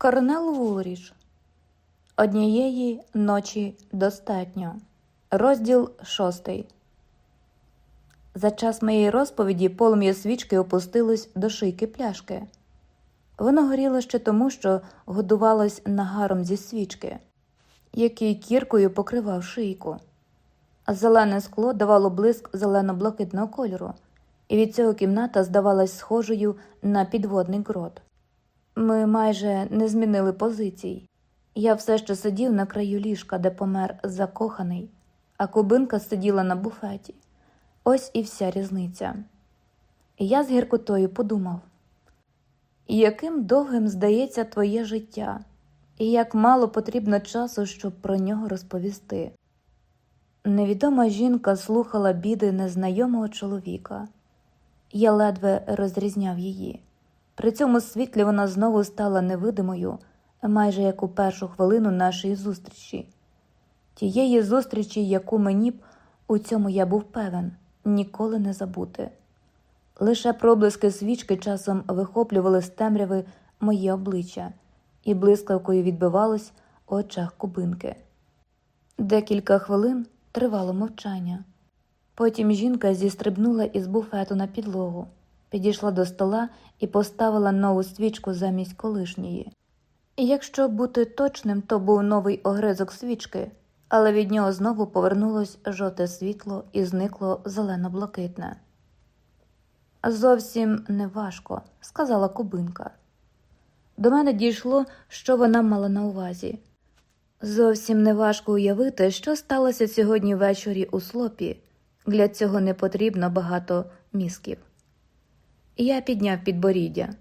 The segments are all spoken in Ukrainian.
Корнел Вулріч. Однієї ночі достатньо. Розділ шостий. За час моєї розповіді полум'я свічки опустилось до шийки пляшки. Воно горіло ще тому, що годувалось нагаром зі свічки, який кіркою покривав шийку. Зелене скло давало блиск зелено-блакитного кольору, і від цього кімната здавалась схожою на підводний грот. Ми майже не змінили позицій. Я все ще сидів на краю ліжка, де помер закоханий, а кубинка сиділа на буфеті. Ось і вся різниця. Я з гіркотою подумав, яким довгим здається твоє життя, і як мало потрібно часу, щоб про нього розповісти. Невідома жінка слухала біди незнайомого чоловіка. Я ледве розрізняв її. При цьому світлі вона знову стала невидимою, майже як у першу хвилину нашої зустрічі, тієї зустрічі, яку мені б у цьому я був певен, ніколи не забути. Лише проблиски свічки часом вихоплювали з темряви моє обличчя, і блискавкою відбивалось у очах кубинки. Декілька хвилин тривало мовчання. Потім жінка зістрибнула із буфету на підлогу, підійшла до стола і поставила нову свічку замість колишньої. Якщо бути точним, то був новий огризок свічки, але від нього знову повернулось жовте світло і зникло зелено-блакитне. Зовсім не важко, сказала кубинка. До мене дійшло, що вона мала на увазі. Зовсім не важко уявити, що сталося сьогодні ввечері у слопі. Для цього не потрібно багато мізків. Я підняв підборіддя.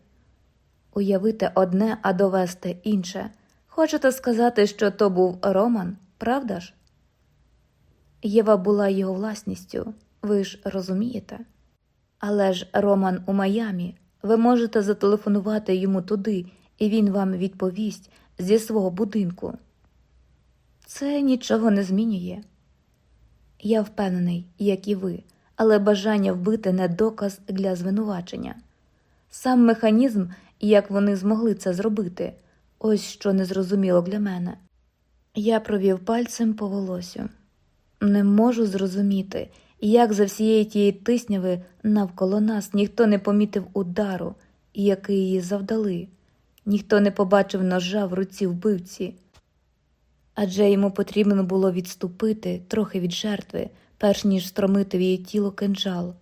Уявити одне, а довести інше. Хочете сказати, що то був Роман, правда ж? Єва була його власністю, ви ж розумієте? Але ж Роман у Майамі, ви можете зателефонувати йому туди, і він вам відповість зі свого будинку. Це нічого не змінює. Я впевнений, як і ви, але бажання вбити не доказ для звинувачення. Сам механізм, як вони змогли це зробити, ось що незрозуміло для мене. Я провів пальцем по волосю. Не можу зрозуміти, як за всієї тієї тисняви навколо нас ніхто не помітив удару, який її завдали, ніхто не побачив ножа в руці вбивці адже йому потрібно було відступити трохи від жертви, перш ніж стромити в її тіло кинджал.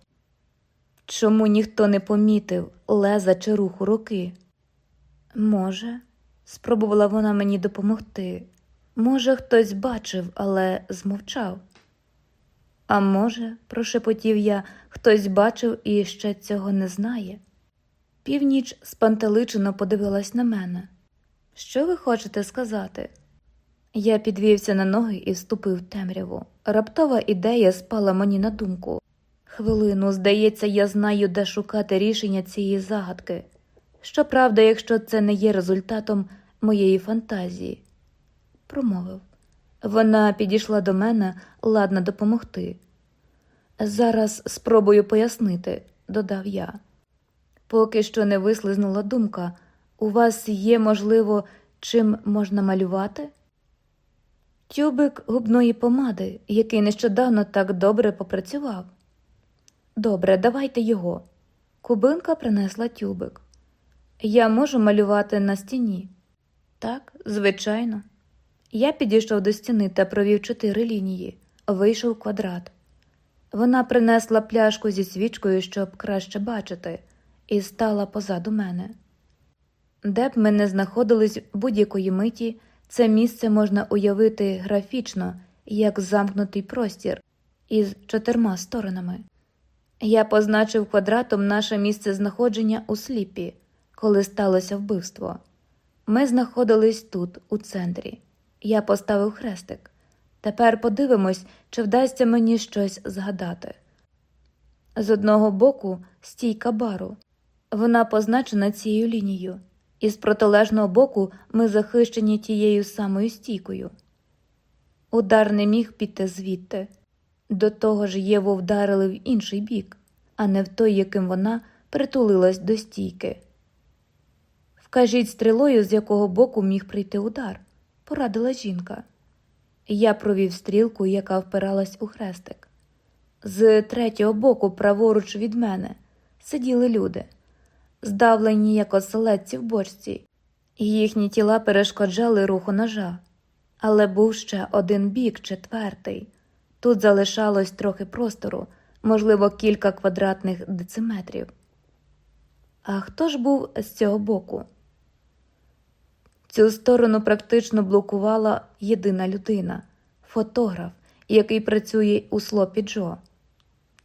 Чому ніхто не помітив леза чи руху руки? Може, спробувала вона мені допомогти. Може, хтось бачив, але змовчав. А може, прошепотів я, хтось бачив і ще цього не знає. Північ спантеличено подивилась на мене. Що ви хочете сказати? Я підвівся на ноги і вступив в темряву. Раптова ідея спала мені на думку. Хвилину, здається, я знаю, де шукати рішення цієї загадки. Щоправда, якщо це не є результатом моєї фантазії, промовив. Вона підійшла до мене, ладна допомогти. Зараз спробую пояснити, додав я. Поки що не вислизнула думка. У вас є, можливо, чим можна малювати? Тюбик губної помади, який нещодавно так добре попрацював. Добре, давайте його. Кубинка принесла тюбик. Я можу малювати на стіні. Так, звичайно. Я підійшов до стіни та провів чотири лінії, вийшов квадрат. Вона принесла пляшку зі свічкою, щоб краще бачити, і стала позаду мене. Де б ми не знаходились будь-якої миті, це місце можна уявити графічно як замкнутий простір із чотирма сторонами. Я позначив квадратом наше місце знаходження у сліпі, коли сталося вбивство. Ми знаходились тут, у центрі. Я поставив хрестик. Тепер подивимось, чи вдасться мені щось згадати. З одного боку стійка бару. Вона позначена цією лінією і з протилежного боку ми захищені тією самою стійкою. Удар не міг піти звідти. До того ж Єву вдарили в інший бік, а не в той, яким вона притулилась до стійки. Вкажіть стрілою, з якого боку міг прийти удар, порадила жінка. Я провів стрілку, яка впиралась у хрестик. З третього боку, праворуч від мене, сиділи люди, здавлені як оселедці в бочці, і їхні тіла перешкоджали руху ножа. Але був ще один бік, четвертий. Тут залишалось трохи простору, можливо, кілька квадратних дециметрів. А хто ж був з цього боку? Цю сторону практично блокувала єдина людина фотограф, який працює у слопі Джо.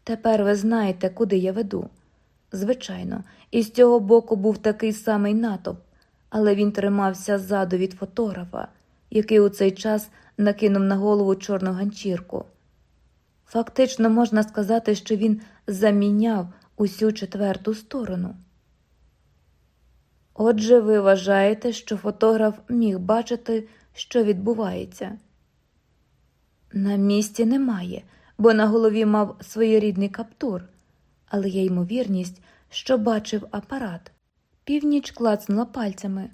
Тепер ви знаєте, куди я веду. Звичайно, і з цього боку був такий самий натовп, але він тримався ззаду від фотографа, який у цей час накинув на голову чорну ганчірку. Фактично можна сказати, що він заміняв усю четверту сторону. Отже, ви вважаєте, що фотограф міг бачити, що відбувається? На місці немає, бо на голові мав своєрідний каптур, але є ймовірність, що бачив апарат. Північ клацнула пальцями.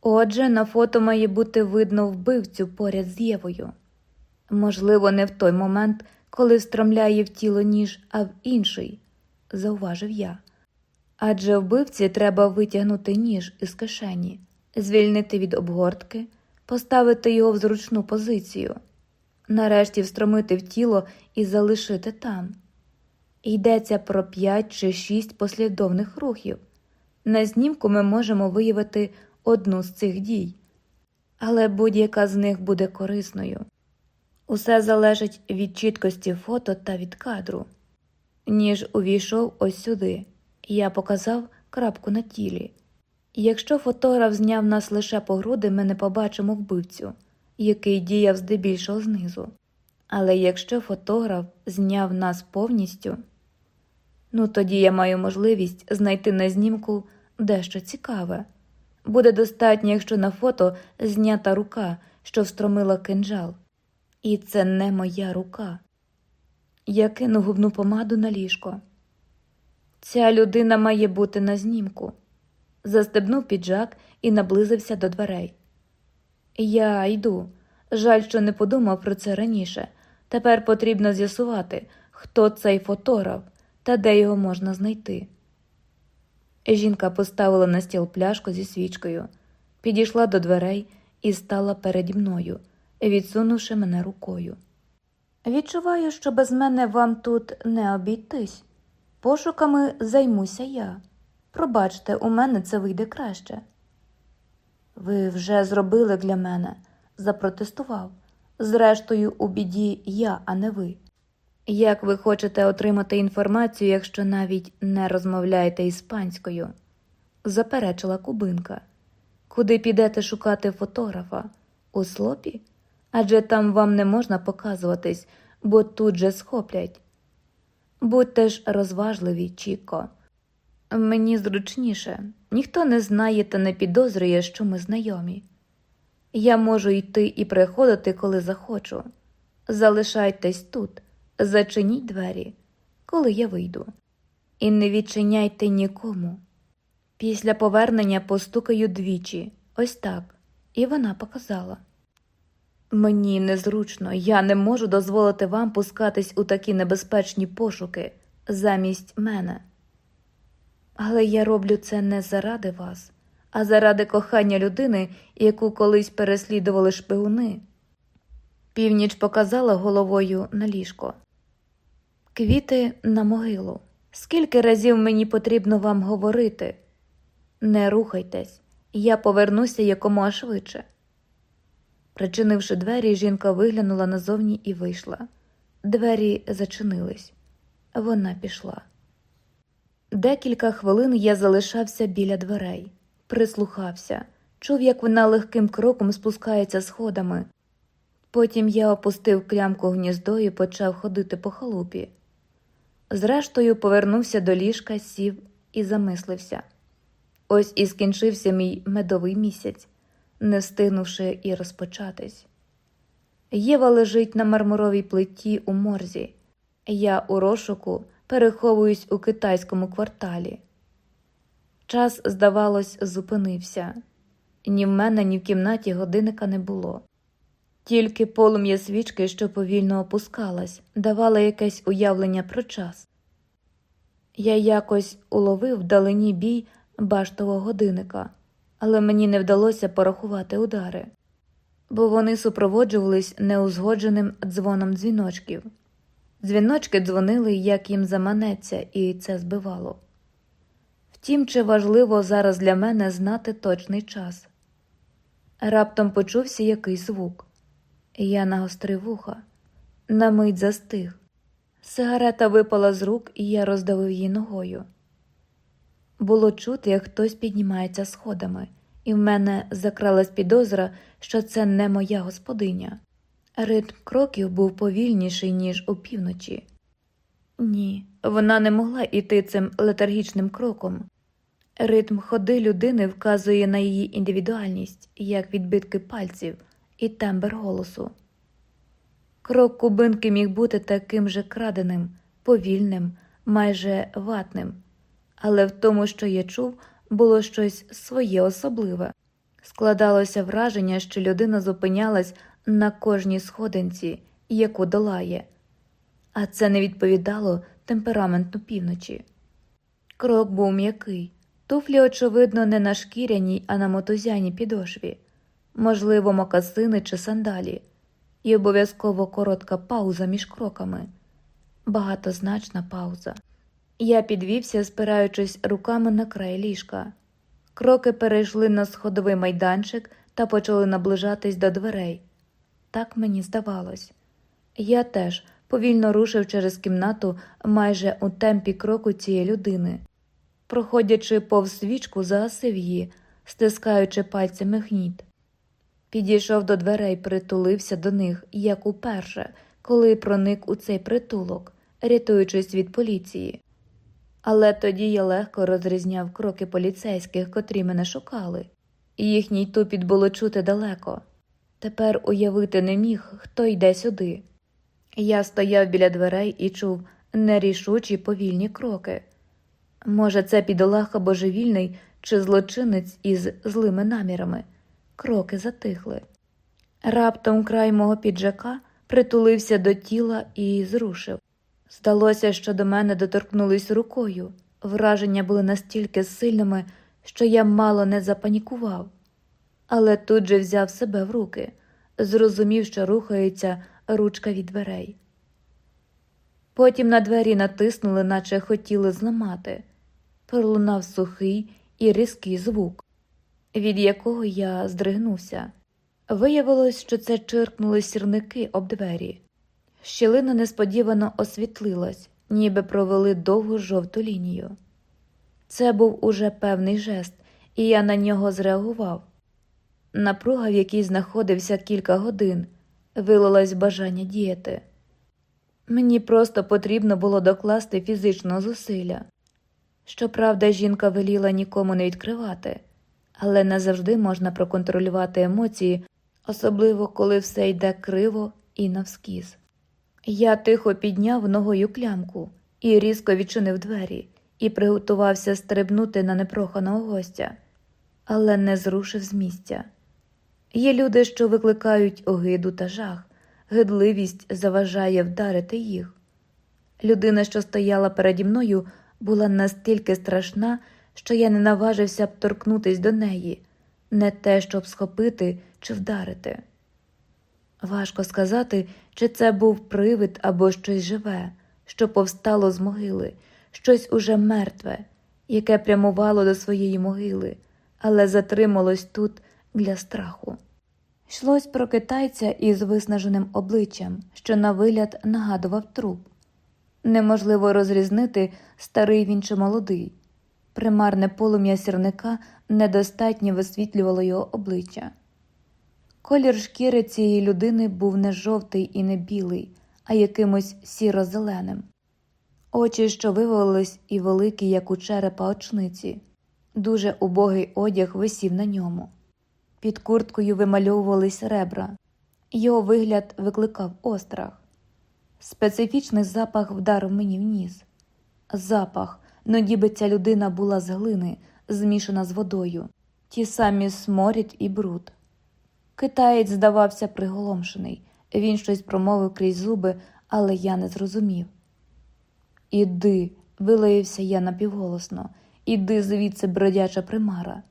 Отже, на фото має бути видно вбивцю поряд з Євою. Можливо, не в той момент, коли встромляє в тіло ніж, а в інший, зауважив я. Адже вбивці треба витягнути ніж із кишені, звільнити від обгортки, поставити його в зручну позицію, нарешті встромити в тіло і залишити там. Йдеться про п'ять чи шість послідовних рухів. На знімку ми можемо виявити одну з цих дій, але будь-яка з них буде корисною. Усе залежить від чіткості фото та від кадру. Ніж увійшов ось сюди. Я показав крапку на тілі. Якщо фотограф зняв нас лише по груди, ми не побачимо вбивцю, який діяв здебільшого знизу. Але якщо фотограф зняв нас повністю, ну тоді я маю можливість знайти на знімку дещо цікаве. Буде достатньо, якщо на фото знята рука, що встромила кинджал. І це не моя рука. Я кину губну помаду на ліжко. Ця людина має бути на знімку. Застебнув піджак і наблизився до дверей. Я йду. Жаль, що не подумав про це раніше. Тепер потрібно з'ясувати, хто цей фотограф та де його можна знайти. Жінка поставила на стіл пляшку зі свічкою, підійшла до дверей і стала переді мною, відсунувши мене рукою. Відчуваю, що без мене вам тут не обійтись. Пошуками займуся я. Пробачте, у мене це вийде краще. Ви вже зробили для мене, запротестував. Зрештою, у біді я, а не ви. Як ви хочете отримати інформацію, якщо навіть не розмовляєте іспанською? заперечила кубинка. Куди підете шукати фотографа? У слопі? Адже там вам не можна показуватись, бо тут же схоплять. Будьте ж розважливі, Чіко. Мені зручніше, ніхто не знає та не підозрює, що ми знайомі. Я можу йти і приходити, коли захочу. Залишайтесь тут, зачиніть двері, коли я вийду, і не відчиняйте нікому. Після повернення постукаю двічі, ось так, і вона показала. Мені незручно, я не можу дозволити вам пускатись у такі небезпечні пошуки замість мене. Але я роблю це не заради вас, а заради кохання людини, яку колись переслідували шпигуни. Північ показала головою на ліжко. Квіти на могилу. Скільки разів мені потрібно вам говорити? Не рухайтесь, я повернуся якомога швидше. Причинивши двері, жінка виглянула назовні і вийшла. Двері зачинились. Вона пішла. Декілька хвилин я залишався біля дверей, прислухався, чув, як вона легким кроком спускається сходами. Потім я опустив клямку гніздо і почав ходити по халупі. Зрештою, повернувся до ліжка, сів і замислився. Ось і скінчився мій медовий місяць не встигнувши і розпочатись. Єва лежить на мармуровій плиті у морзі. Я у розшуку переховуюсь у китайському кварталі. Час, здавалось, зупинився. Ні в мене, ні в кімнаті годинника не було. Тільки полум'я свічки, що повільно опускалась, давало якесь уявлення про час. Я якось уловив вдалині бій баштового годинника, але мені не вдалося порахувати удари, бо вони супроводжувались неузгодженим дзвоном дзвіночків. Дзвіночки дзвонили, як їм заманеться, і це збивало. Втім, чи важливо зараз для мене знати точний час. Раптом почувся якийсь звук. Я нагострив вуха, на мить застиг. Сигарета випала з рук, і я роздавив її ногою. Було чути, як хтось піднімається сходами, і в мене закралась підозра, що це не моя господиня. Ритм кроків був повільніший, ніж опівночі. Ні, вона не могла йти цим летаргічним кроком. Ритм ходи людини вказує на її індивідуальність, як відбитки пальців і тембр голосу. Крок кубинки міг бути таким же краденим, повільним, майже ватним, але в тому, що я чув, було щось своє особливе. Складалося враження, що людина зупинялась на кожній сходинці, яку долає, а це не відповідало темпераменту півночі. Крок був м'який, туфлі, очевидно, не на шкіряній, а на мотузяній підошві, можливо, мокасини чи сандалі, і обов'язково коротка пауза між кроками, багатозначна пауза. Я підвівся, спираючись руками на край ліжка. Кроки перейшли на сходовий майданчик та почали наближатись до дверей. Так мені здавалось. Я теж повільно рушив через кімнату майже у темпі кроку цієї людини. Проходячи повз свічку, загасив її, стискаючи пальцями гніт. Підійшов до дверей, притулився до них, як уперше, коли проник у цей притулок, рятуючись від поліції. Але тоді я легко розрізняв кроки поліцейських, котрі мене шукали, їхній тупіт було чути далеко. Тепер уявити не міг, хто йде сюди. Я стояв біля дверей і чув нерішучі повільні кроки. Може, це підолаха божевільний чи злочинець із злими намірами. Кроки затихли. Раптом край мого піджака притулився до тіла і зрушив. Здалося, що до мене доторкнулись рукою. Враження були настільки сильними, що я мало не запанікував, але тут же взяв себе в руки, зрозумів, що рухається ручка від дверей. Потім на двері натиснули, наче хотіли зламати. Пролунав сухий і різкий звук, від якого я здригнувся. Виявилось, що це чиркнули сірники об двері. Щілина несподівано освітлилась, ніби провели довгу жовту лінію. Це був уже певний жест, і я на нього зреагував. Напруга, в якій знаходився кілька годин, вилилась бажання діяти. Мені просто потрібно було докласти фізичного зусилля. Щоправда, жінка веліла нікому не відкривати, але не завжди можна проконтролювати емоції, особливо коли все йде криво і навскіз. Я тихо підняв ногою клямку і різко відчинив двері і приготувався стрибнути на непроханого гостя, але не зрушив з місця. Є люди, що викликають огиду та жах, гидливість заважає вдарити їх. Людина, що стояла переді мною, була настільки страшна, що я не наважився б торкнутись до неї, не те, щоб схопити чи вдарити. Важко сказати, чи це був привид або щось живе, що повстало з могили, щось уже мертве, яке прямувало до своєї могили, але затрималось тут для страху. Йшлось про китайця із виснаженим обличчям, що на вигляд нагадував труп. Неможливо розрізнити, старий він чи молодий. Примарне полум'я сірника недостатньо висвітлювало його обличчя. Колір шкіри цієї людини був не жовтий і не білий, а якимось сіро-зеленим. Очі, що вивалились, і великі, як у черепа очниці, дуже убогий одяг висів на ньому. Під курткою вимальовувались ребра, його вигляд викликав острах. Специфічний запах вдарив мені в ніс. Запах, ну ніби ця людина була з глини, змішана з водою, ті самі сморід і бруд. Китаєць здавався приголомшений. Він щось промовив крізь зуби, але я не зрозумів. Іди, вилаявся я напівголосно, іди звідси бродяча примара.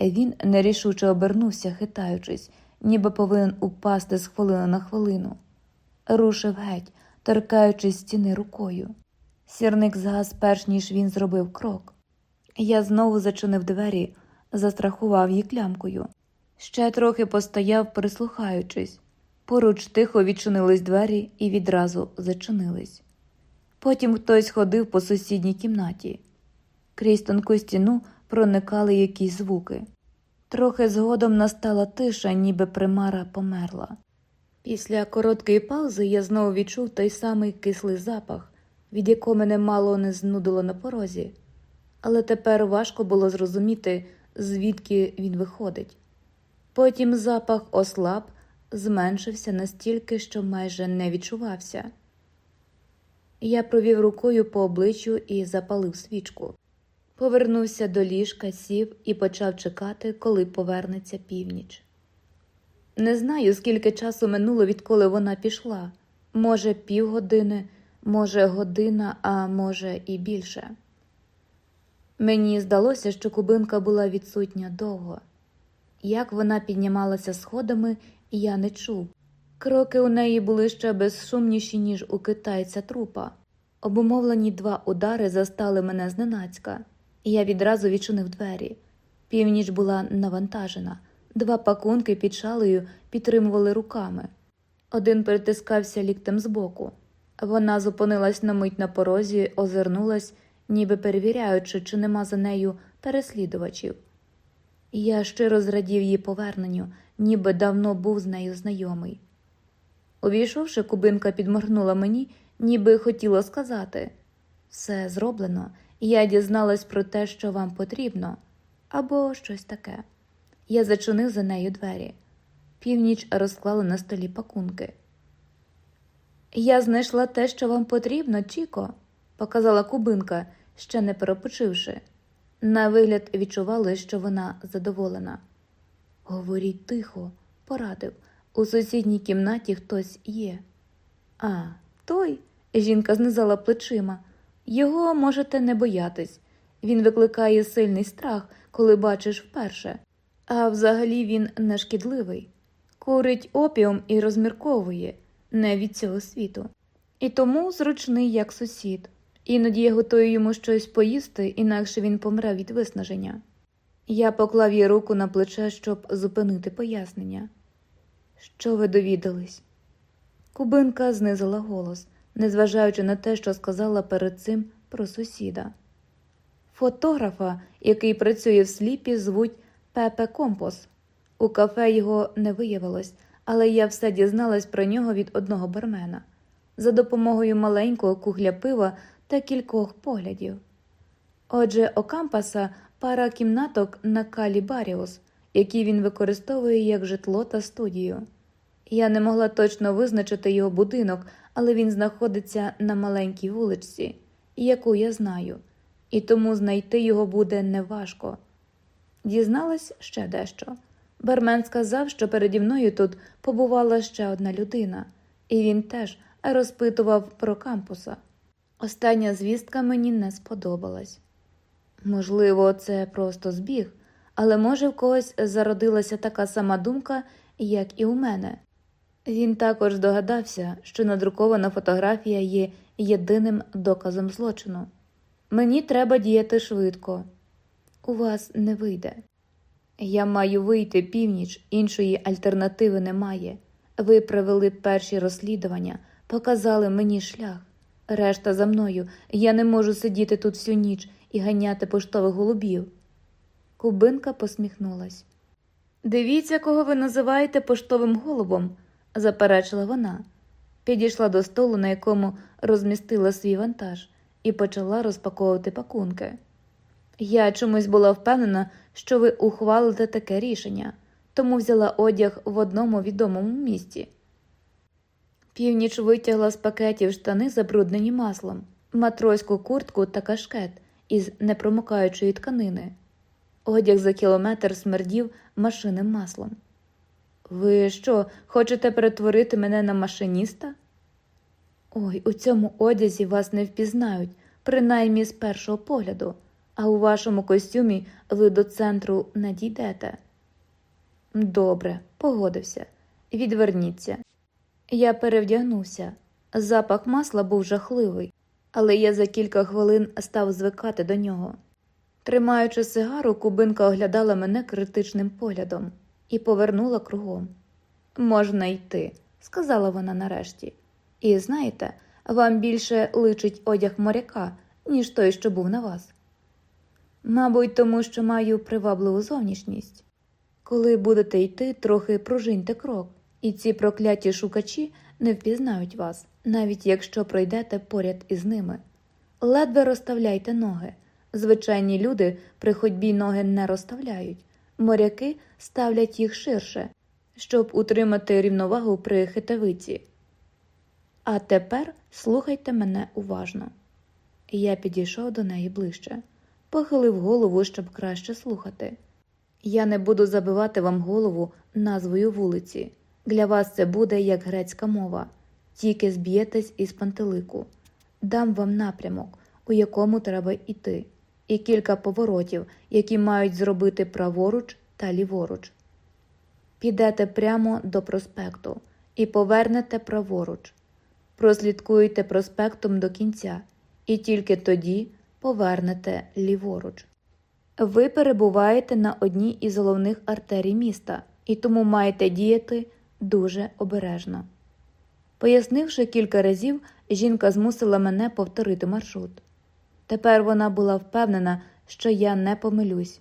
Він нерішуче обернувся, хитаючись, ніби повинен упасти з хвилини на хвилину. Рушив геть, торкаючись стіни рукою. Сірник згас, перш ніж він зробив крок. Я знову зачинив двері, застрахував її клямкою. Ще трохи постояв, прислухаючись. Поруч тихо відчинились двері і відразу зачинились. Потім хтось ходив по сусідній кімнаті. Крізь тонку стіну проникали якісь звуки. Трохи згодом настала тиша, ніби примара померла. Після короткої паузи я знову відчув той самий кислий запах, від якого мене мало не знудило на порозі, але тепер важко було зрозуміти, звідки він виходить. Потім запах ослаб, зменшився настільки, що майже не відчувався. Я провів рукою по обличчю і запалив свічку. Повернувся до ліжка, сів і почав чекати, коли повернеться північ. Не знаю, скільки часу минуло, відколи вона пішла. Може, півгодини, може, година, а може, і більше. Мені здалося, що кубинка була відсутня довго. Як вона піднімалася сходами, я не чув. Кроки у неї були ще безшумніші, ніж у китайця трупа. Обумовлені два удари застали мене зненацька, і я відразу відчинив двері. Північ була навантажена, два пакунки під шалею підтримували руками. Один притискався ліктем збоку. Вона зупинилась на мить на порозі, озирнулась, ніби перевіряючи, чи нема за нею переслідувачів. Я щиро зрадів її поверненню, ніби давно був з нею знайомий. Увійшовши, кубинка підморгнула мені, ніби хотіла сказати все зроблено, я дізналась про те, що вам потрібно, або щось таке. Я зачинив за нею двері. Північ розклала на столі пакунки. Я знайшла те, що вам потрібно, Чіко, показала кубинка, ще не перепочивши. На вигляд відчували, що вона задоволена. Говоріть тихо, порадив. У сусідній кімнаті хтось є. А, той, жінка знизала плечима. Його можете не боятись. Він викликає сильний страх, коли бачиш вперше. А взагалі він не шкідливий, курить опіум і розмірковує не від цього світу. І тому зручний, як сусід. Іноді я готую йому щось поїсти, інакше він помре від виснаження. Я поклав їй руку на плече, щоб зупинити пояснення. Що ви довідались? Кубинка знизила голос, незважаючи на те, що сказала перед цим про сусіда. Фотографа, який працює в сліпі, звуть Пепе Компос. У кафе його не виявилось, але я все дізналась про нього від одного бармена за допомогою маленького кухля пива та кількох поглядів. Отже, у Кампаса пара кімнаток на Калі Баріус, які він використовує як житло та студію. Я не могла точно визначити його будинок, але він знаходиться на маленькій вуличці, яку я знаю, і тому знайти його буде неважко. Дізналась ще дещо. Бармен сказав, що переді мною тут побувала ще одна людина, і він теж розпитував про кампуса. Остання звістка мені не сподобалась. Можливо, це просто збіг, але може в когось зародилася така сама думка, як і у мене. Він також здогадався, що надрукована фотографія є єдиним доказом злочину. Мені треба діяти швидко. У вас не вийде. Я маю вийти північ, іншої альтернативи немає. Ви провели перші розслідування, показали мені шлях. Решта за мною, я не можу сидіти тут всю ніч і ганяти поштових голубів. Кубинка посміхнулась. Дивіться, кого ви називаєте поштовим голубом, заперечила вона. Підійшла до столу, на якому розмістила свій вантаж, і почала розпаковувати пакунки. Я чомусь була впевнена, що ви ухвалите таке рішення, тому взяла одяг в одному відомому місці. Північ витягла з пакетів штани, забруднені маслом, матроську куртку та кашкет із непромокаючої тканини. Одяг за кілометр смердів машинним маслом. Ви що, хочете перетворити мене на машиніста? Ой, у цьому одязі вас не впізнають, принаймні з першого погляду, а у вашому костюмі ви до центру не дійдете. Добре, погодився. Відверніться. Я перевдягнувся. Запах масла був жахливий, але я за кілька хвилин став звикати до нього. Тримаючи сигару, кубинка оглядала мене критичним поглядом і повернула кругом. Можна йти, сказала вона нарешті. І знаєте, вам більше личить одяг моряка, ніж той, що був на вас. Мабуть, тому що маю привабливу зовнішність. Коли будете йти, трохи пружиньте крок, і ці прокляті шукачі не впізнають вас, навіть якщо пройдете поряд із ними. Ледве розставляйте ноги. Звичайні люди при ходьбі ноги не розставляють, моряки ставлять їх ширше, щоб утримати рівновагу при хитавиці. А тепер слухайте мене уважно. Я підійшов до неї ближче, похилив голову, щоб краще слухати. Я не буду забивати вам голову назвою вулиці. Для вас це буде як грецька мова, тільки зб'єтесь із пантелику. Дам вам напрямок, у якому треба йти, і кілька поворотів, які мають зробити праворуч та ліворуч. Підете прямо до проспекту і повернете праворуч. Прослідкуйте проспектом до кінця, і тільки тоді повернете ліворуч. Ви перебуваєте на одній із головних артерій міста і тому маєте діяти дуже обережно. Пояснивши кілька разів, жінка змусила мене повторити маршрут. Тепер вона була впевнена, що я не помилюсь.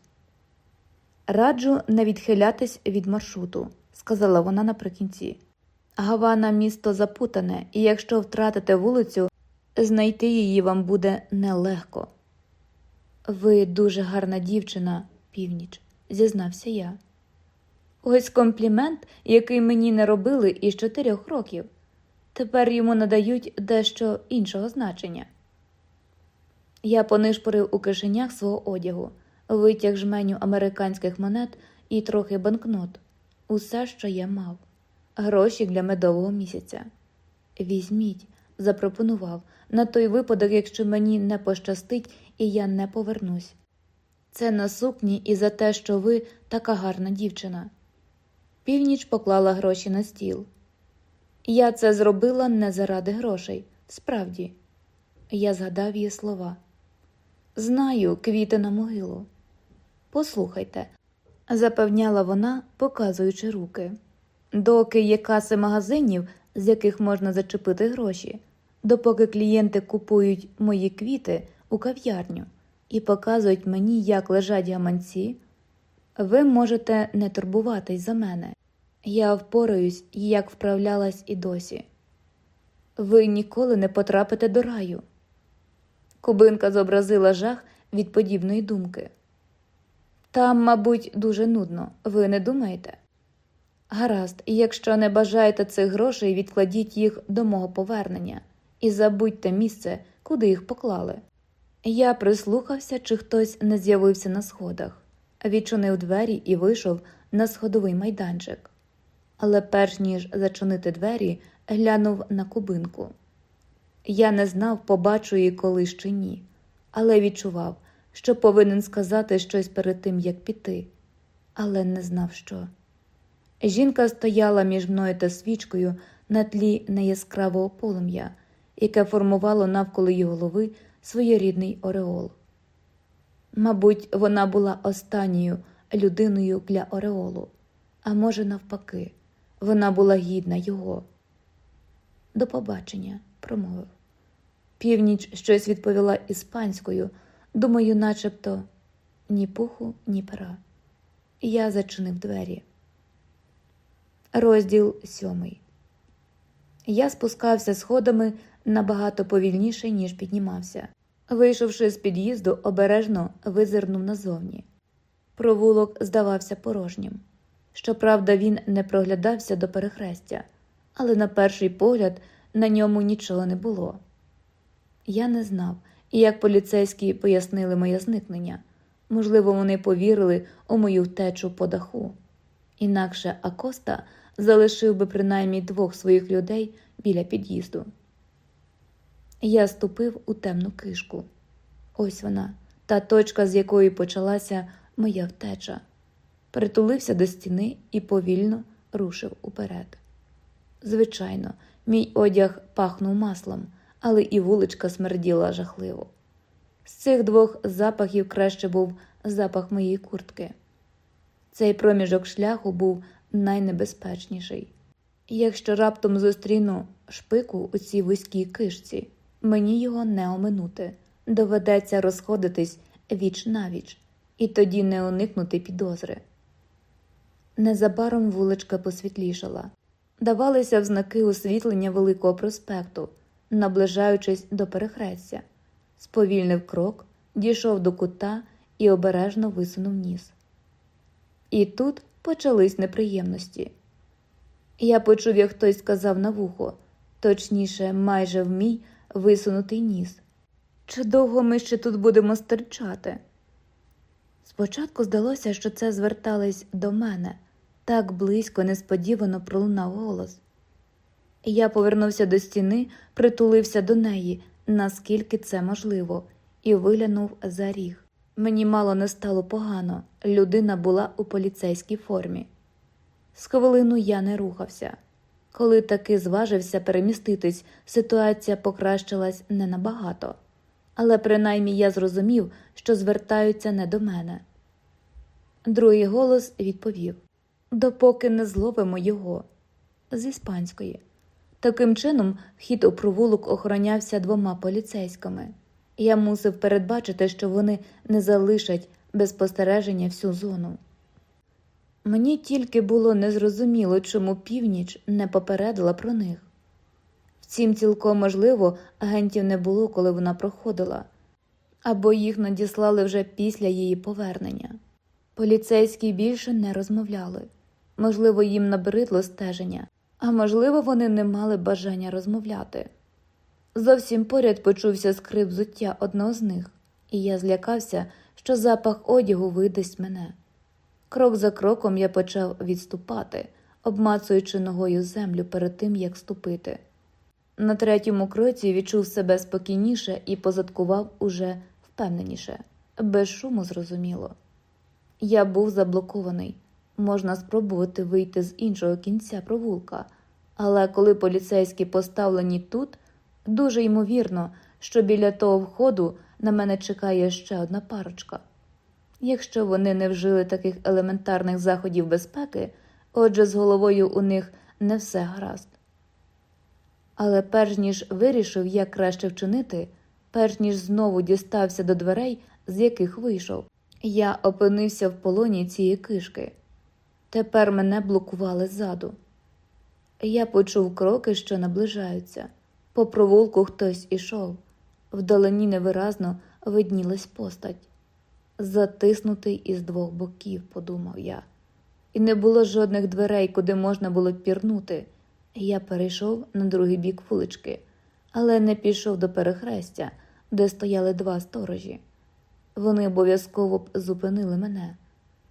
Раджу не відхилятись від маршруту, сказала вона наприкінці. Гавана місто запутане, і якщо втратите вулицю, знайти її вам буде нелегко. Ви дуже гарна дівчина, північ, зізнався я. Ось комплімент, який мені не робили із чотирьох років. Тепер йому надають дещо іншого значення. Я понишпорив у кишенях свого одягу, витяг жменю американських монет і трохи банкнот усе, що я мав, гроші для медового місяця. Візьміть, запропонував, на той випадок, якщо мені не пощастить і я не повернусь. Це на сукні і за те, що ви така гарна дівчина. Північ поклала гроші на стіл. Я це зробила не заради грошей, справді. Я згадав її слова. Знаю, квіти на могилу. Послухайте, запевняла вона, показуючи руки. Доки є каси магазинів, з яких можна зачепити гроші, допоки клієнти купують мої квіти у кав'ярню і показують мені, як лежать гаманці, ви можете не турбуватись за мене. Я впораюсь, як вправлялась і досі. Ви ніколи не потрапите до раю. Кубинка зобразила жах від подібної думки. Там, мабуть, дуже нудно, ви не думаєте? Гаразд, якщо не бажаєте цих грошей, відкладіть їх до мого повернення і забудьте місце, куди їх поклали. Я прислухався, чи хтось не з'явився на сходах, відчинив двері і вийшов на сходовий майданчик. Але перш ніж зачинити двері, глянув на кубинку. Я не знав, побачу її колись чи ні, але відчував, що повинен сказати щось перед тим, як піти, але не знав що. Жінка стояла між мною та свічкою на тлі неяскравого полум'я, яке формувало навколо її голови своєрідний ореол. Мабуть, вона була останньою людиною для ореолу, а може, навпаки, вона була гідна його. До побачення, промовив. Північ щось відповіла іспанською, думаю, начебто ні пуху, ні пера. Я зачинив двері. Розділ сьомий. Я спускався сходами набагато повільніше, ніж піднімався. Вийшовши з під'їзду, обережно визирнув назовні. Провулок здавався порожнім. Щоправда, він не проглядався до перехрестя, але на перший погляд на ньому нічого не було. Я не знав, як поліцейські пояснили моє зникнення. Можливо, вони повірили у мою втечу по даху. Інакше Акоста залишив би принаймні двох своїх людей біля під'їзду. Я ступив у темну кишку. Ось вона, та точка, з якої почалася моя втеча. Притулився до стіни і повільно рушив уперед. Звичайно, мій одяг пахнув маслом, але і вуличка смерділа жахливо. З цих двох запахів краще був запах моєї куртки. Цей проміжок шляху був найнебезпечніший. Якщо раптом зустріну шпику у цій вузькій кишці, мені його не оминути, доведеться розходитись віч навіч, і тоді не уникнути підозри. Незабаром вуличка посвітлішала, давалися взнаки освітлення великого проспекту, наближаючись до перехрестя, сповільнив крок, дійшов до кута і обережно висунув ніс. І тут почались неприємності. Я почув, як хтось сказав на вухо, точніше, майже в мій висунутий ніс. Чи довго ми ще тут будемо стерчати? Спочатку здалося, що це звертались до мене, так близько, несподівано пролунав голос. Я повернувся до стіни, притулився до неї, наскільки це можливо, і виглянув за ріг. Мені мало не стало погано, людина була у поліцейській формі. З хвилину я не рухався. Коли таки зважився переміститись, ситуація покращилась не набагато, але принаймні я зрозумів, що звертаються не до мене. Другий голос відповів допоки не зловимо його з іспанської. Таким чином, вхід у провулок охоронявся двома поліцейськими. Я мусив передбачити, що вони не залишать без спостереження всю зону. Мені тільки було незрозуміло, чому північ не попередила про них. Втім, цілком можливо, агентів не було, коли вона проходила, або їх надіслали вже після її повернення. Поліцейські більше не розмовляли можливо, їм набридло стеження, а можливо, вони не мали бажання розмовляти. Зовсім поряд почувся скрип взуття одного з них, і я злякався, що запах одягу видасть мене. Крок за кроком я почав відступати, обмацуючи ногою землю перед тим, як ступити. На третьому кроці відчув себе спокійніше і позадкував уже впевненіше, без шуму зрозуміло. Я був заблокований, можна спробувати вийти з іншого кінця провулка, але коли поліцейські поставлені тут, дуже ймовірно, що біля того входу на мене чекає ще одна парочка. Якщо вони не вжили таких елементарних заходів безпеки, отже, з головою у них не все гаразд. Але перш ніж вирішив, як краще вчинити, перш ніж знову дістався до дверей, з яких вийшов, я опинився в полоні цієї кишки. Тепер мене блокували ззаду. Я почув кроки, що наближаються. По провулку хтось ішов, вдалині невиразно виднілась постать. Затиснутий із двох боків, подумав я, і не було жодних дверей, куди можна було пірнути. Я перейшов на другий бік вулички, але не пішов до перехрестя, де стояли два сторожі. Вони обов'язково б зупинили мене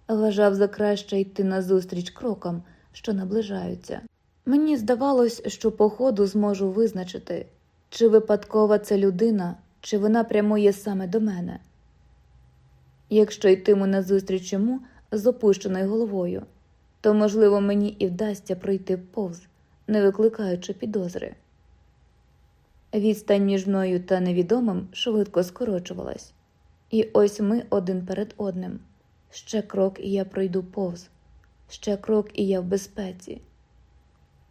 вважав за краще йти назустріч крокам, що наближаються. Мені здавалось, що по ходу зможу визначити, чи випадкова це людина, чи вона прямує саме до мене. Якщо йтиму назустріч йому з опущеною головою, то, можливо, мені і вдасться пройти повз, не викликаючи підозри. Відстань між мною та невідомим швидко скорочувалась, і ось ми один перед одним. Ще крок, і я пройду повз, ще крок, і я в безпеці.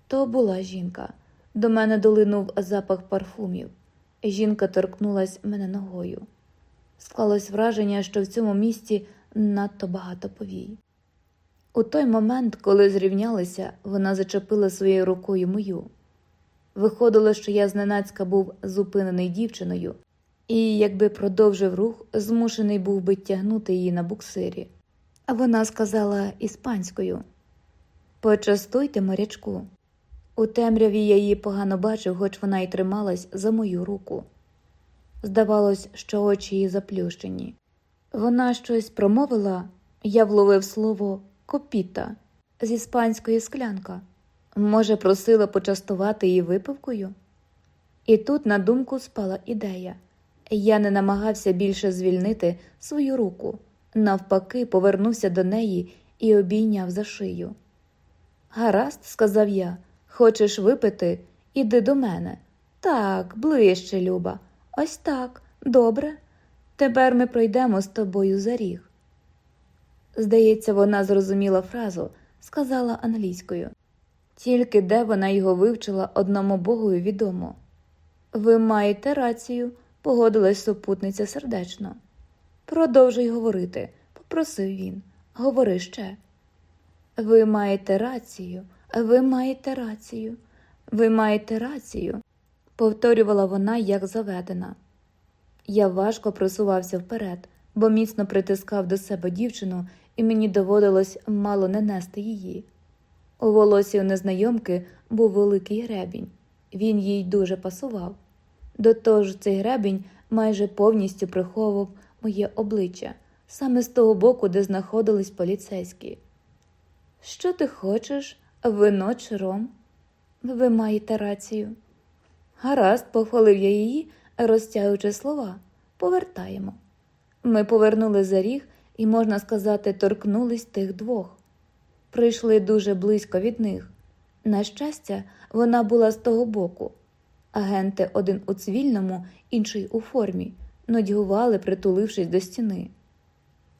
То була жінка. До мене долинув запах парфумів. Жінка торкнулась мене ногою. Склалось враження, що в цьому місці надто багато повій. У той момент, коли зрівнялися, вона зачепила своєю рукою мою. Виходило, що я зненацька був зупинений дівчиною, і, якби продовжив рух, змушений був би тягнути її на буксирі. А вона сказала іспанською Почастуйте морячку. У темряві я її погано бачив, хоч вона й трималась за мою руку. Здавалось, що очі її заплющені. Вона щось промовила, я вловив слово копіта з іспанської склянка. Може, просила почастувати її випивкою? І тут на думку спала ідея. Я не намагався більше звільнити свою руку, навпаки, повернувся до неї і обійняв за шию. Гаразд, сказав я, хочеш випити? Іди до мене. Так, ближче, Люба. Ось так, добре. Тепер ми пройдемо з тобою за ріг. Здається, вона зрозуміла фразу, сказала англійською. Тільки де вона його вивчила одному богові відомо. Ви маєте рацію, погодилась супутниця сердечно. Продовжуй говорити, попросив він. Говори ще. Ви маєте рацію, ви маєте рацію, ви маєте рацію, повторювала вона, як заведена. Я важко просувався вперед, бо міцно притискав до себе дівчину, і мені доводилось мало не нести її. У волосі у незнайомки був великий гребінь, він їй дуже пасував. До того ж, цей гребінь майже повністю приховував моє обличчя, саме з того боку, де знаходились поліцейські. Що ти хочеш, вино чи ром? Ви маєте рацію. Гаразд, похвалив я її, розтягуючи слова. Повертаємо. Ми повернули за ріг і, можна сказати, торкнулись тих двох. Прийшли дуже близько від них. На щастя, вона була з того боку. Агенти один у цивільному, інший у формі, нудьгували, притулившись до стіни.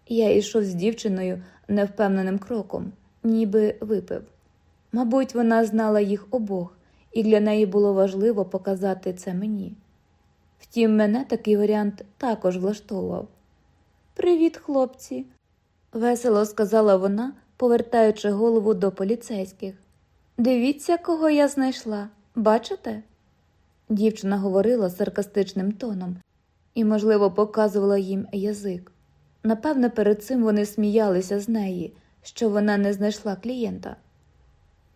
Я йшов з дівчиною невпевненим кроком, ніби випив. Мабуть, вона знала їх обох, і для неї було важливо показати це мені. Втім, мене такий варіант також влаштовував. Привіт, хлопці, весело сказала вона, повертаючи голову до поліцейських. Дивіться, кого я знайшла. Бачите? Дівчина говорила саркастичним тоном і, можливо, показувала їм язик. Напевно, перед цим вони сміялися з неї, що вона не знайшла клієнта.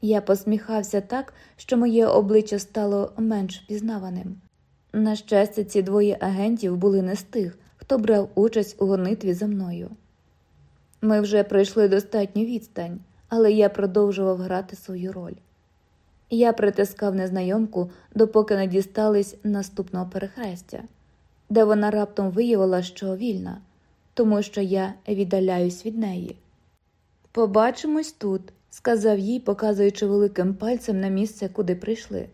Я посміхався так, що моє обличчя стало менш впізнаваним. На щастя, ці двоє агентів були не з тих, хто брав участь у гонитві за мною. Ми вже пройшли достатню відстань, але я продовжував грати свою роль. Я притискав незнайомку, допоки не дістались наступного перехрестя, де вона раптом виявила, що вільна, тому що я віддаляюсь від неї. Побачимось тут, сказав їй, показуючи великим пальцем на місце, куди прийшли.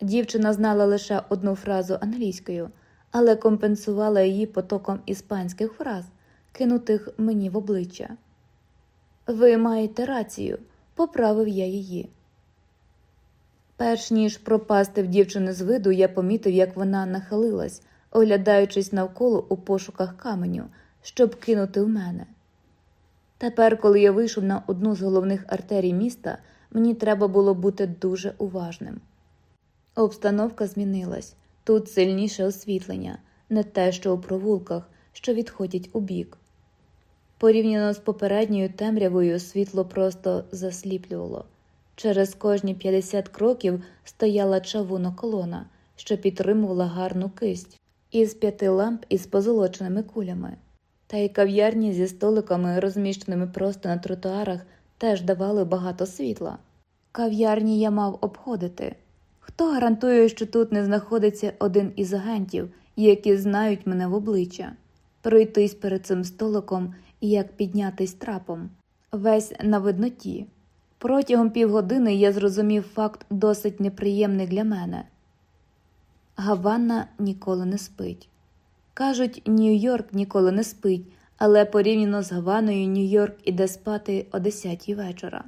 Дівчина знала лише одну фразу англійською, але компенсувала її потоком іспанських фраз, кинутих мені в обличчя. Ви маєте рацію, поправив я її. Перш ніж пропасти в дівчини з виду, я помітив, як вона нахилилась, оглядаючись навколо у пошуках каменю, щоб кинути в мене. Тепер, коли я вийшов на одну з головних артерій міста, мені треба було бути дуже уважним. Обстановка змінилась тут сильніше освітлення, не те, що у провулках, що відходять у бік. Порівняно з попередньою темрявою світло просто засліплювало. Через кожні 50 кроків стояла чавуна колона, що підтримувала гарну кисть, із п'яти ламп із позолоченими кулями. Та й кав'ярні зі столиками, розміщеними просто на тротуарах, теж давали багато світла. Кав'ярні я мав обходити. Хто гарантує, що тут не знаходиться один із агентів, які знають мене в обличчя, пройтись перед цим столиком і як піднятись трапом, весь на видноті. Протягом півгодини я зрозумів факт досить неприємний для мене. Гаванна ніколи не спить. Кажуть, Нью-Йорк ніколи не спить, але порівняно з Гаваною Нью-Йорк іде спати о 10 вечора.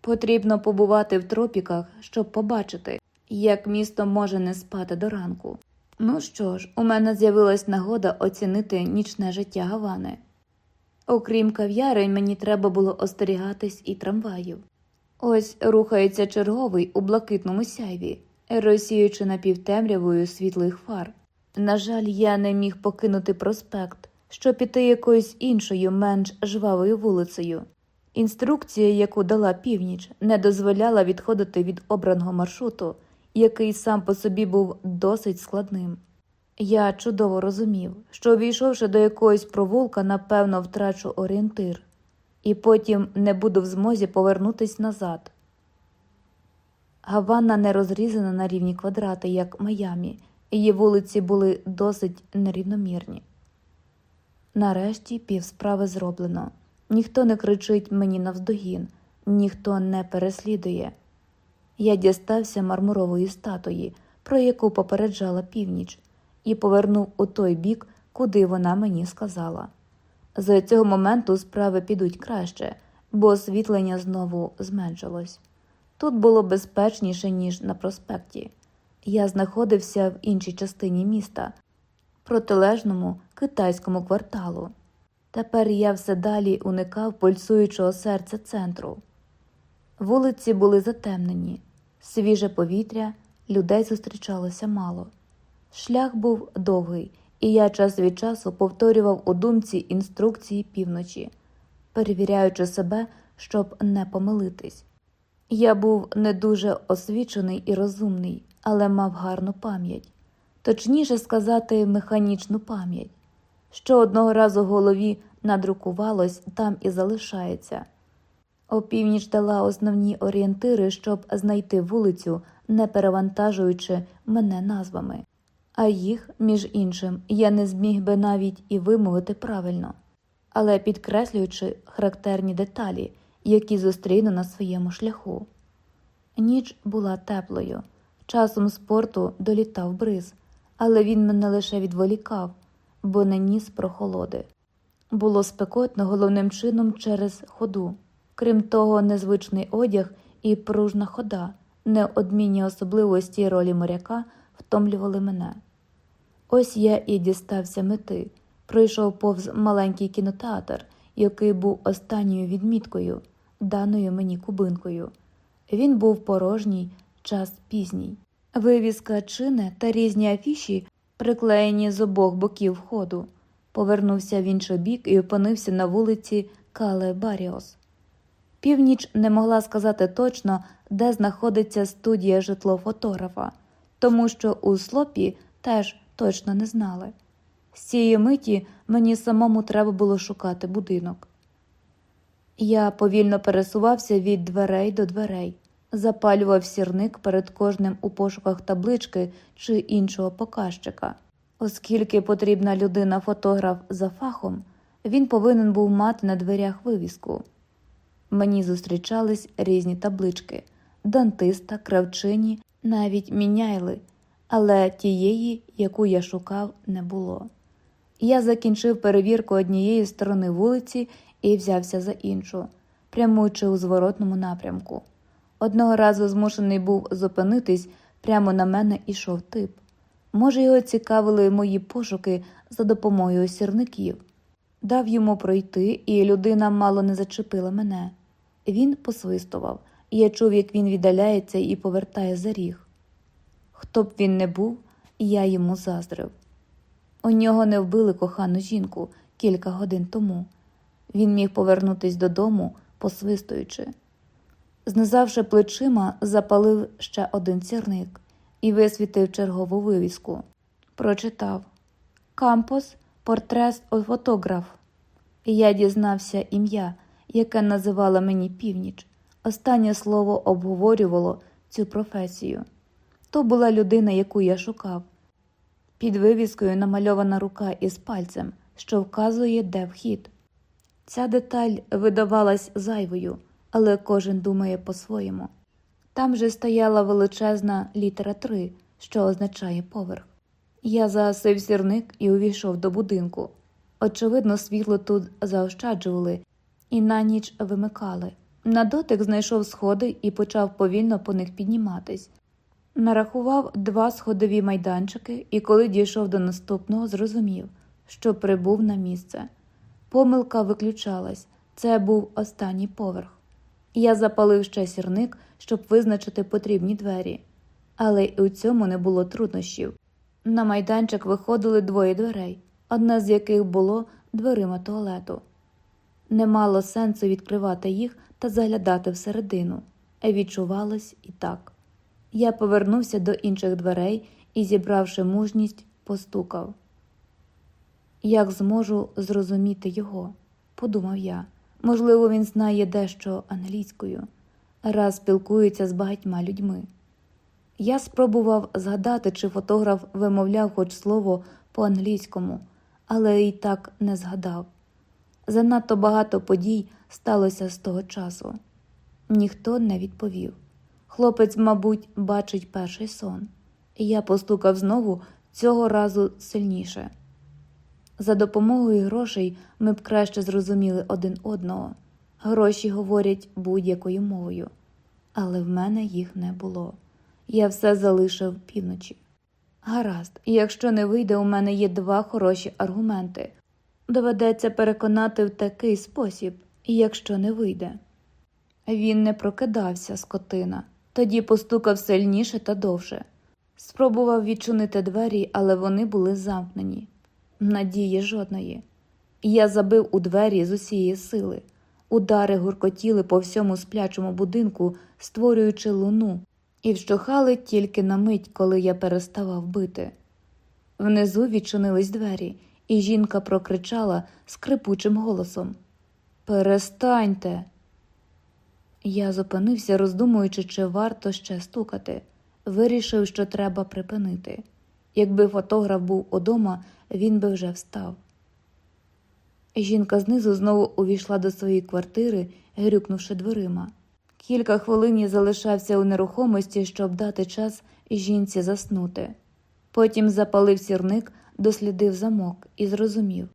Потрібно побувати в тропіках, щоб побачити, як місто може не спати до ранку. Ну що ж, у мене з'явилась нагода оцінити нічне життя Гавани. Окрім кав'ярень, мені треба було остерігатись і трамваїв. Ось рухається черговий у блакитному сяйві, розсіючи напівтемрявою світлих фар. На жаль, я не міг покинути проспект, щоб піти якоюсь іншою, менш жвавою вулицею. Інструкція, яку дала північ, не дозволяла відходити від обраного маршруту, який сам по собі був досить складним. Я чудово розумів, що увійшовши до якогось провулка, напевно, втрачу орієнтир, і потім не буду в змозі повернутись назад. Гавана не розрізана на рівні квадрати, як Майамі, її вулиці були досить нерівномірні. Нарешті півсправи зроблено. Ніхто не кричить мені навздогін, ніхто не переслідує. Я дістався мармурової статуї, про яку попереджала північ, і повернув у той бік, куди вона мені сказала. З цього моменту справи підуть краще, бо освітлення знову зменшилось. Тут було безпечніше, ніж на проспекті. Я знаходився в іншій частині міста, протилежному китайському кварталу. Тепер я все далі уникав пульсуючого серця центру. Вулиці були затемнені, свіже повітря, людей зустрічалося мало. Шлях був довгий, і я час від часу повторював у думці інструкції півночі, перевіряючи себе, щоб не помилитись. Я був не дуже освічений і розумний, але мав гарну пам'ять, точніше сказати, механічну пам'ять. Що одного разу в голові надрукувалось, там і залишається. Опівніч дала основні орієнтири, щоб знайти вулицю, не перевантажуючи мене назвами, а їх, між іншим, я не зміг би навіть і вимовити правильно, але підкреслюючи характерні деталі, які зустріну на своєму шляху. Ніч була теплою, часом спорту долітав бриз, але він мене лише відволікав, бо не ніс прохолоди. Було спекотно головним чином через ходу. Крім того, незвичний одяг і пружна хода, неодмінні особливості ролі моряка втомлювали мене. Ось я і дістався мети, пройшов повз маленький кінотеатр, який був останньою відміткою, даною мені кубинкою. Він був порожній, час пізній. Вивіска чине та різні афіші, приклеєні з обох боків входу. Повернувся в інший бік і опинився на вулиці Кале Баріос. Північ не могла сказати точно, де знаходиться студія житло фотографа, тому що у слопі теж точно не знали. З цієї миті мені самому треба було шукати будинок. Я повільно пересувався від дверей до дверей, запалював сірник перед кожним у пошуках таблички чи іншого показчика. Оскільки потрібна людина фотограф за фахом, він повинен був мати на дверях вивіску. Мені зустрічались різні таблички дантиста, кравчині, навіть міняйли, але тієї, яку я шукав, не було. Я закінчив перевірку однієї сторони вулиці і взявся за іншу, прямуючи у зворотному напрямку. Одного разу змушений був зупинитись, прямо на мене ішов тип. Може, його цікавили мої пошуки за допомогою сірників. Дав йому пройти, і людина мало не зачепила мене. Він посвистував, і я чув, як він віддаляється і повертає за ріг. Хто б він не був, я йому заздрив. У нього не вбили кохану жінку кілька годин тому. Він міг повернутися додому, посвистуючи. Знизавши плечима, запалив ще один сірник і висвітив чергову вивіску. Прочитав Кампус, портрет фотограф. Я дізнався ім'я, яке називала мені північ. Останнє слово обговорювало цю професію. То була людина, яку я шукав. Під вивіскою намальована рука із пальцем, що вказує, де вхід. Ця деталь видавалась зайвою, але кожен думає по-своєму. Там же стояла величезна літера 3, що означає поверх. Я загасив сірник і увійшов до будинку. Очевидно, світло тут заощаджували і на ніч вимикали. На дотик знайшов сходи і почав повільно по них підніматись. Нарахував два сходові майданчики і, коли дійшов до наступного, зрозумів, що прибув на місце. Помилка виключалась це був останній поверх. Я запалив ще сірник, щоб визначити потрібні двері, але й у цьому не було труднощів. На майданчик виходили двоє дверей, одна з яких було дверима туалету. Не мало сенсу відкривати їх та заглядати всередину, відчувалось і так. Я повернувся до інших дверей і, зібравши мужність, постукав. Як зможу зрозуміти його, подумав я. Можливо, він знає дещо англійською, раз спілкується з багатьма людьми. Я спробував згадати, чи фотограф вимовляв хоч слово по-англійському, але і так не згадав. Занадто багато подій сталося з того часу. Ніхто не відповів. Хлопець, мабуть, бачить перший сон, я постукав знову цього разу сильніше. За допомогою грошей ми б краще зрозуміли один одного. Гроші говорять будь-якою мовою, але в мене їх не було. Я все залишив півночі. Гаразд, якщо не вийде, у мене є два хороші аргументи. Доведеться переконати в такий спосіб, якщо не вийде. Він не прокидався, скотина, тоді постукав сильніше та довше. Спробував відчинити двері, але вони були замкнені. Надії жодної. Я забив у двері з усієї сили. Удари гуркотіли по всьому сплячому будинку, створюючи луну, і вщухали тільки на мить, коли я переставав бити. Внизу відчинились двері, і жінка прокричала скрипучим голосом Перестаньте. Я зупинився, роздумуючи, чи варто ще стукати. Вирішив, що треба припинити. Якби фотограф був удома, він би вже встав. Жінка знизу знову увійшла до своєї квартири, грюкнувши дверима. Кілька хвилин я залишався у нерухомості, щоб дати час жінці заснути. Потім запалив сірник, дослідив замок і зрозумів,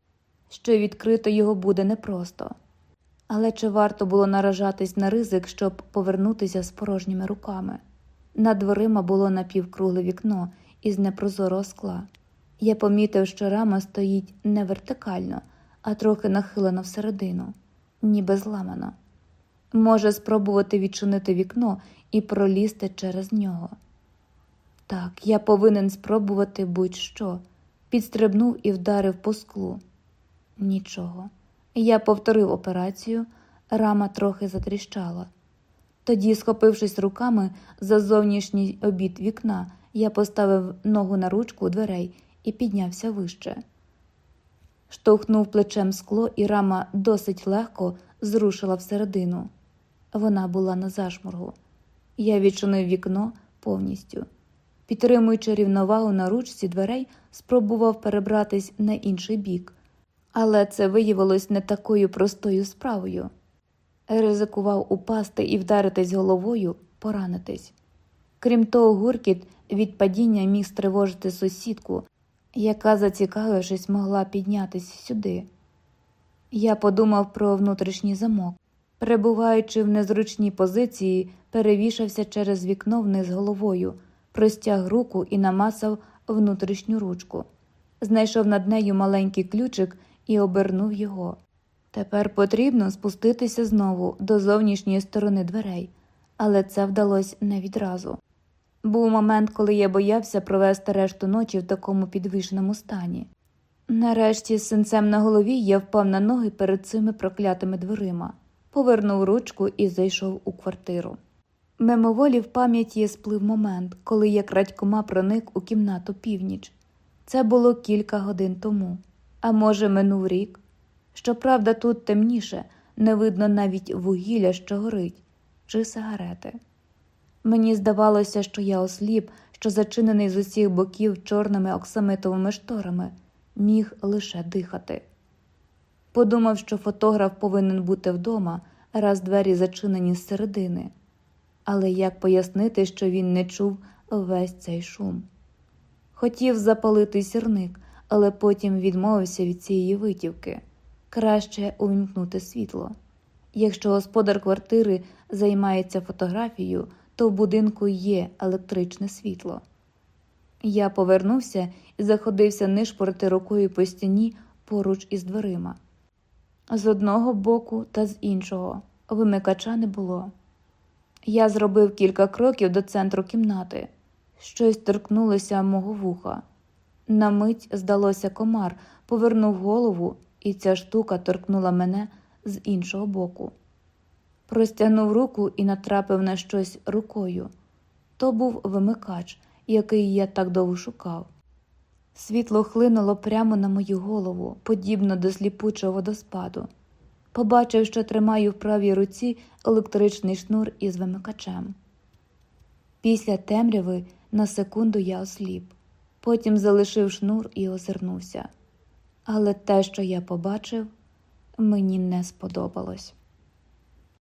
що відкрито його буде непросто. Але чи варто було наражатись на ризик, щоб повернутися з порожніми руками? Над дверима було напівкругле вікно із непрозорого скла. Я помітив, що рама стоїть не вертикально, а трохи нахилена всередину, ніби зламана. Може спробувати відчинити вікно і пролізти через нього. Так, я повинен спробувати будь-що. Підстрибнув і вдарив по склу. Нічого. Я повторив операцію, рама трохи затріщала. Тоді, схопившись руками за зовнішній обід вікна, я поставив ногу на ручку дверей і піднявся вище. Штовхнув плечем скло, і рама досить легко зрушила всередину. Вона була на зашморгу. Я відчинив вікно повністю. Підтримуючи рівновагу на ручці дверей, спробував перебратись на інший бік, але це виявилось не такою простою справою. Ризикував упасти і вдаритись головою, поранитись. Крім того, гуркіт від падіння міг стривожити сусідку, яка, зацікавившись, могла піднятися сюди. Я подумав про внутрішній замок. Перебуваючи в незручній позиції, перевішався через вікно вниз головою, простяг руку і намацав внутрішню ручку. Знайшов над нею маленький ключик і обернув його. Тепер потрібно спуститися знову до зовнішньої сторони дверей, але це вдалося не відразу. Був момент, коли я боявся провести решту ночі в такому підвищеному стані. Нарешті, з синцем на голові, я впав на ноги перед цими проклятими дверима, повернув ручку і зайшов у квартиру. Мимоволі в пам'яті сплив момент, коли я крадькома проник у кімнату північ. Це було кілька годин тому, а може, минув рік. Щоправда, тут темніше, не видно навіть вугілля, що горить, чи сигарети. Мені здавалося, що я осліп, що зачинений з усіх боків чорними оксамитовими шторами, міг лише дихати. Подумав, що фотограф повинен бути вдома, раз двері зачинені зсередини. Але як пояснити, що він не чув весь цей шум? Хотів запалити сірник, але потім відмовився від цієї витівки краще увімкнути світло. Якщо господар квартири займається фотографією, то в будинку є електричне світло. Я повернувся і заходився нишпорити рукою по стіні поруч із дверима. З одного боку та з іншого вимикача не було. Я зробив кілька кроків до центру кімнати, щось торкнулося мого вуха. На мить, здалося, комар повернув голову, і ця штука торкнула мене з іншого боку простягнув руку і натрапив на щось рукою. То був вимикач, який я так довго шукав. Світло хлинуло прямо на мою голову, подібно до сліпучого водоспаду. Побачив, що тримаю в правій руці електричний шнур із вимикачем. Після темряви на секунду я осліп, потім залишив шнур і озирнувся. Але те, що я побачив, мені не сподобалось.